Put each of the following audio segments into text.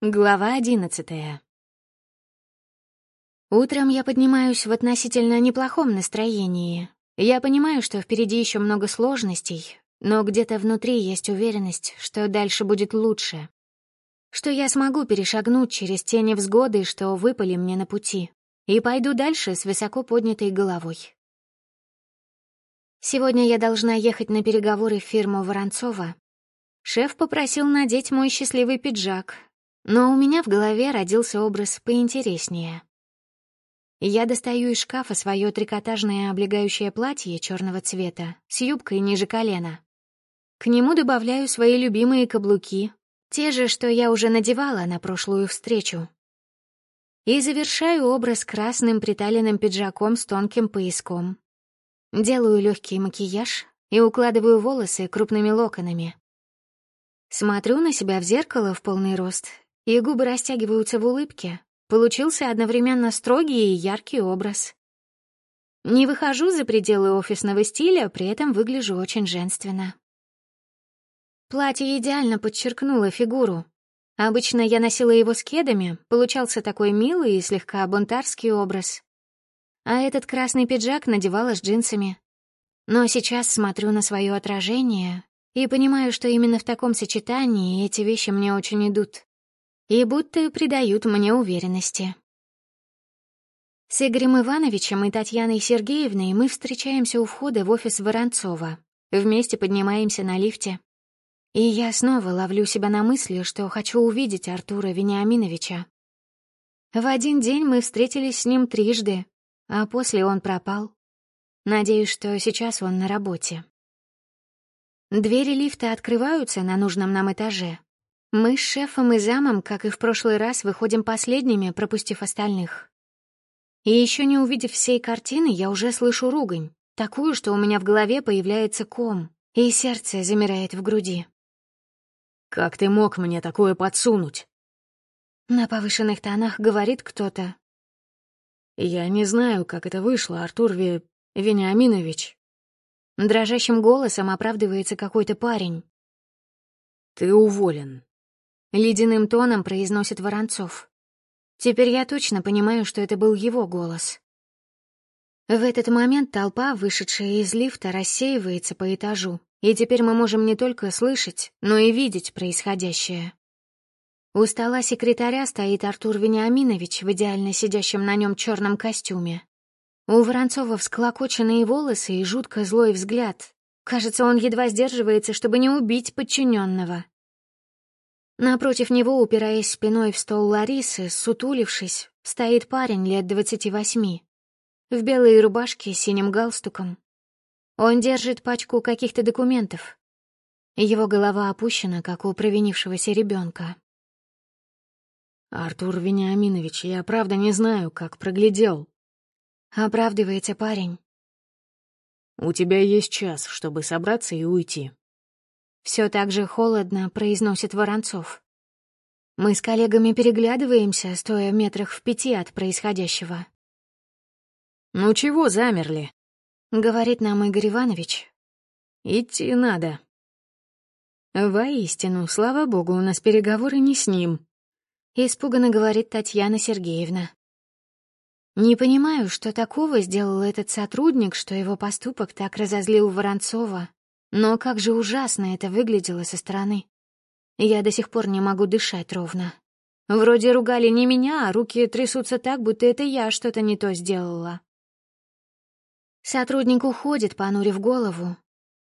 Глава одиннадцатая. Утром я поднимаюсь в относительно неплохом настроении. Я понимаю, что впереди еще много сложностей, но где-то внутри есть уверенность, что дальше будет лучше. Что я смогу перешагнуть через те невзгоды, что выпали мне на пути, и пойду дальше с высоко поднятой головой. Сегодня я должна ехать на переговоры в фирму Воронцова. Шеф попросил надеть мой счастливый пиджак, но у меня в голове родился образ поинтереснее. Я достаю из шкафа свое трикотажное облегающее платье черного цвета с юбкой ниже колена. К нему добавляю свои любимые каблуки, те же, что я уже надевала на прошлую встречу. И завершаю образ красным приталенным пиджаком с тонким пояском. Делаю легкий макияж и укладываю волосы крупными локонами. Смотрю на себя в зеркало в полный рост и губы растягиваются в улыбке. Получился одновременно строгий и яркий образ. Не выхожу за пределы офисного стиля, при этом выгляжу очень женственно. Платье идеально подчеркнуло фигуру. Обычно я носила его с кедами, получался такой милый и слегка бунтарский образ. А этот красный пиджак надевала с джинсами. Но сейчас смотрю на свое отражение и понимаю, что именно в таком сочетании эти вещи мне очень идут и будто придают мне уверенности. С Игорем Ивановичем и Татьяной Сергеевной мы встречаемся у входа в офис Воронцова. Вместе поднимаемся на лифте. И я снова ловлю себя на мысли, что хочу увидеть Артура Вениаминовича. В один день мы встретились с ним трижды, а после он пропал. Надеюсь, что сейчас он на работе. Двери лифта открываются на нужном нам этаже, мы с шефом и замом, как и в прошлый раз, выходим последними, пропустив остальных. И еще не увидев всей картины, я уже слышу ругань, такую, что у меня в голове появляется ком, и сердце замирает в груди. «Как ты мог мне такое подсунуть?» На повышенных тонах говорит кто-то. «Я не знаю, как это вышло, Артур Ве... Вениаминович». Дрожащим голосом оправдывается какой-то парень. «Ты уволен». Ледяным тоном произносит Воронцов. Теперь я точно понимаю, что это был его голос. В этот момент толпа, вышедшая из лифта, рассеивается по этажу, и теперь мы можем не только слышать, но и видеть происходящее. У стола секретаря стоит Артур Вениаминович в идеально сидящем на нем черном костюме. У Воронцова всклокоченные волосы и жутко злой взгляд. Кажется, он едва сдерживается, чтобы не убить подчиненного. Напротив него, упираясь спиной в стол Ларисы, сутулившись, стоит парень лет двадцати восьми. В белой рубашке с синим галстуком. Он держит пачку каких-то документов. Его голова опущена, как у провинившегося ребенка. «Артур Вениаминович, я правда не знаю, как проглядел». Оправдывается парень. «У тебя есть час, чтобы собраться и уйти. Все так же холодно произносит Воронцов. Мы с коллегами переглядываемся, стоя метрах в пяти от происходящего. «Ну чего замерли?» — говорит нам Игорь Иванович. «Идти надо». «Воистину, слава богу, у нас переговоры не с ним», — испуганно говорит Татьяна Сергеевна. Не понимаю, что такого сделал этот сотрудник, что его поступок так разозлил Воронцова, но как же ужасно это выглядело со стороны. Я до сих пор не могу дышать ровно. Вроде ругали не меня, а руки трясутся так, будто это я что-то не то сделала. Сотрудник уходит, понурив голову.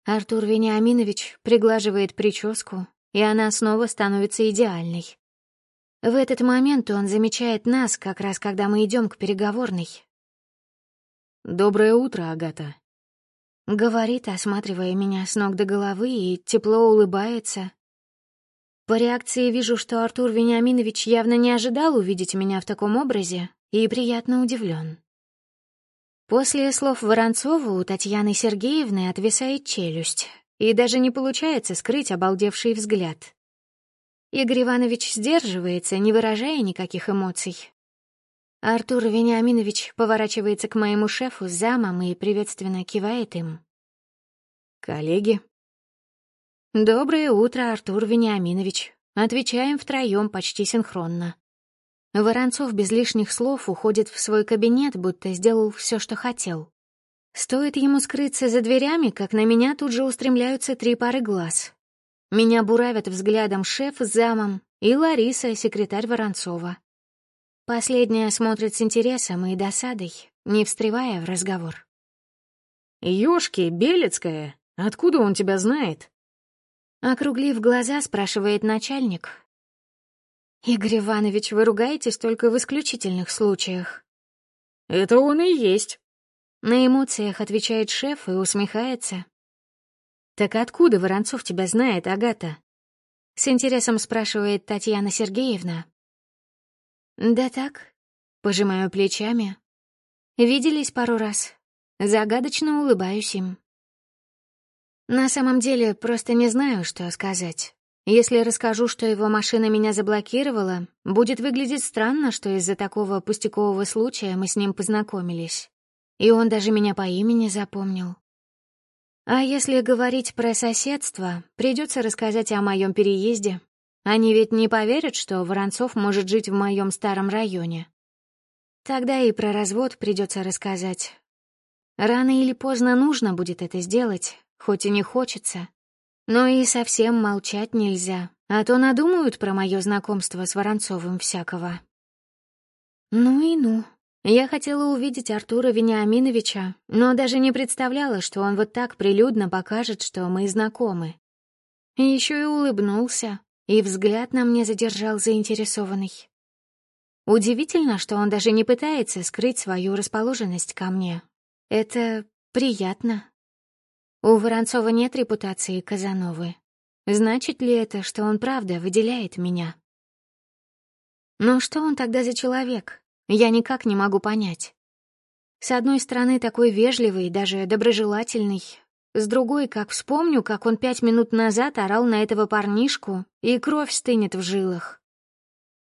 Артур Вениаминович приглаживает прическу, и она снова становится идеальной. В этот момент он замечает нас, как раз когда мы идем к переговорной. «Доброе утро, Агата», Говорит, осматривая меня с ног до головы и тепло улыбается. По реакции вижу, что Артур Вениаминович явно не ожидал увидеть меня в таком образе и приятно удивлен. После слов Воронцова у Татьяны Сергеевны отвисает челюсть, и даже не получается скрыть обалдевший взгляд. Игорь Иванович сдерживается, не выражая никаких эмоций, Артур Вениаминович поворачивается к моему шефу с замом и приветственно кивает им. «Коллеги?» «Доброе утро, Артур Вениаминович. Отвечаем втроем почти синхронно. Воронцов без лишних слов уходит в свой кабинет, будто сделал все, что хотел. Стоит ему скрыться за дверями, как на меня тут же устремляются три пары глаз. Меня буравят взглядом шеф с замом и Лариса, секретарь Воронцова. Последняя смотрит с интересом и досадой, не встревая в разговор. «Ёшки, Белецкая, откуда он тебя знает?» Округлив глаза, спрашивает начальник, «Игорь Иванович, вы ругаетесь только в исключительных случаях». «Это он и есть». На эмоциях отвечает шеф и усмехается. «Так откуда Воронцов тебя знает, Агата?» С интересом спрашивает Татьяна Сергеевна. «Да так», — пожимаю плечами. «Виделись пару раз. Загадочно улыбаюсь им. На самом деле, просто не знаю, что сказать. Если расскажу, что его машина меня заблокировала, будет выглядеть странно, что из-за такого пустякового случая мы с ним познакомились. И он даже меня по имени запомнил. А если говорить про соседство, придется рассказать о моем переезде. Они ведь не поверят, что Воронцов может жить в моем старом районе. Тогда и про развод придется рассказать. Рано или поздно нужно будет это сделать, хоть и не хочется. Но и совсем молчать нельзя, а то надумают про мое знакомство с Воронцовым всякого. Ну и ну. Я хотела увидеть Артура Вениаминовича, но даже не представляла, что он вот так прилюдно покажет, что мы знакомы. Еще и улыбнулся, и взгляд на мне задержал заинтересованный. Удивительно, что он даже не пытается скрыть свою расположенность ко мне. Это приятно. У Воронцова нет репутации Казановы. Значит ли это, что он правда выделяет меня? Но что он тогда за человек? Я никак не могу понять. С одной стороны, такой вежливый, даже доброжелательный. С другой, как вспомню, как он пять минут назад орал на этого парнишку, и кровь стынет в жилах.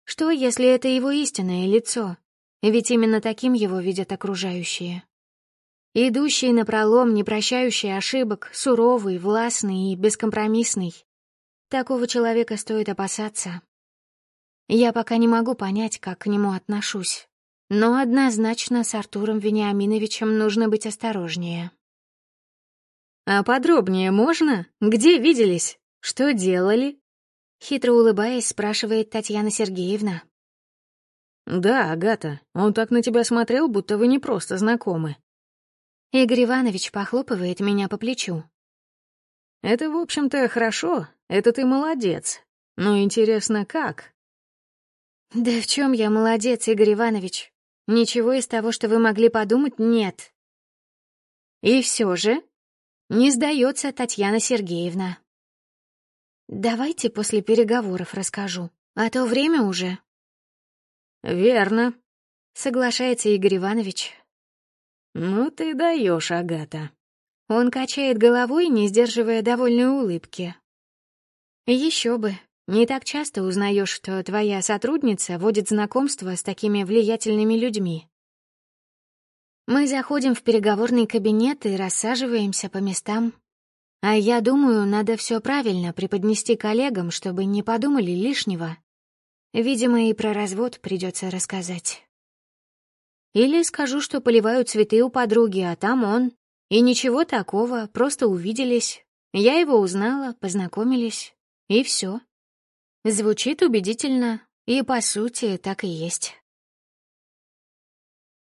Что, если это его истинное лицо? Ведь именно таким его видят окружающие. Идущий напролом, не прощающий ошибок, суровый, властный и бескомпромиссный. Такого человека стоит опасаться. Я пока не могу понять, как к нему отношусь. Но однозначно с Артуром Вениаминовичем нужно быть осторожнее. «А подробнее можно? Где виделись? Что делали?» Хитро улыбаясь, спрашивает Татьяна Сергеевна. «Да, Агата, он так на тебя смотрел, будто вы не просто знакомы. Игорь Иванович похлопывает меня по плечу. «Это, в общем-то, хорошо. Это ты молодец. Но интересно, как?» «Да в чем я молодец, Игорь Иванович? Ничего из того, что вы могли подумать, нет». «И все же...» Не сдается Татьяна Сергеевна. «Давайте после переговоров расскажу, а то время уже». «Верно», — соглашается Игорь Иванович, «Ну ты даешь, Агата». Он качает головой, не сдерживая довольной улыбки. Еще бы. Не так часто узнаешь, что твоя сотрудница водит знакомство с такими влиятельными людьми. Мы заходим в переговорный кабинет и рассаживаемся по местам. А я думаю, надо все правильно преподнести коллегам, чтобы не подумали лишнего. Видимо, и про развод придется рассказать. Или скажу, что поливаю цветы у подруги, а там он. И ничего такого, просто увиделись. Я его узнала, познакомились. И все. Звучит убедительно, и по сути так и есть.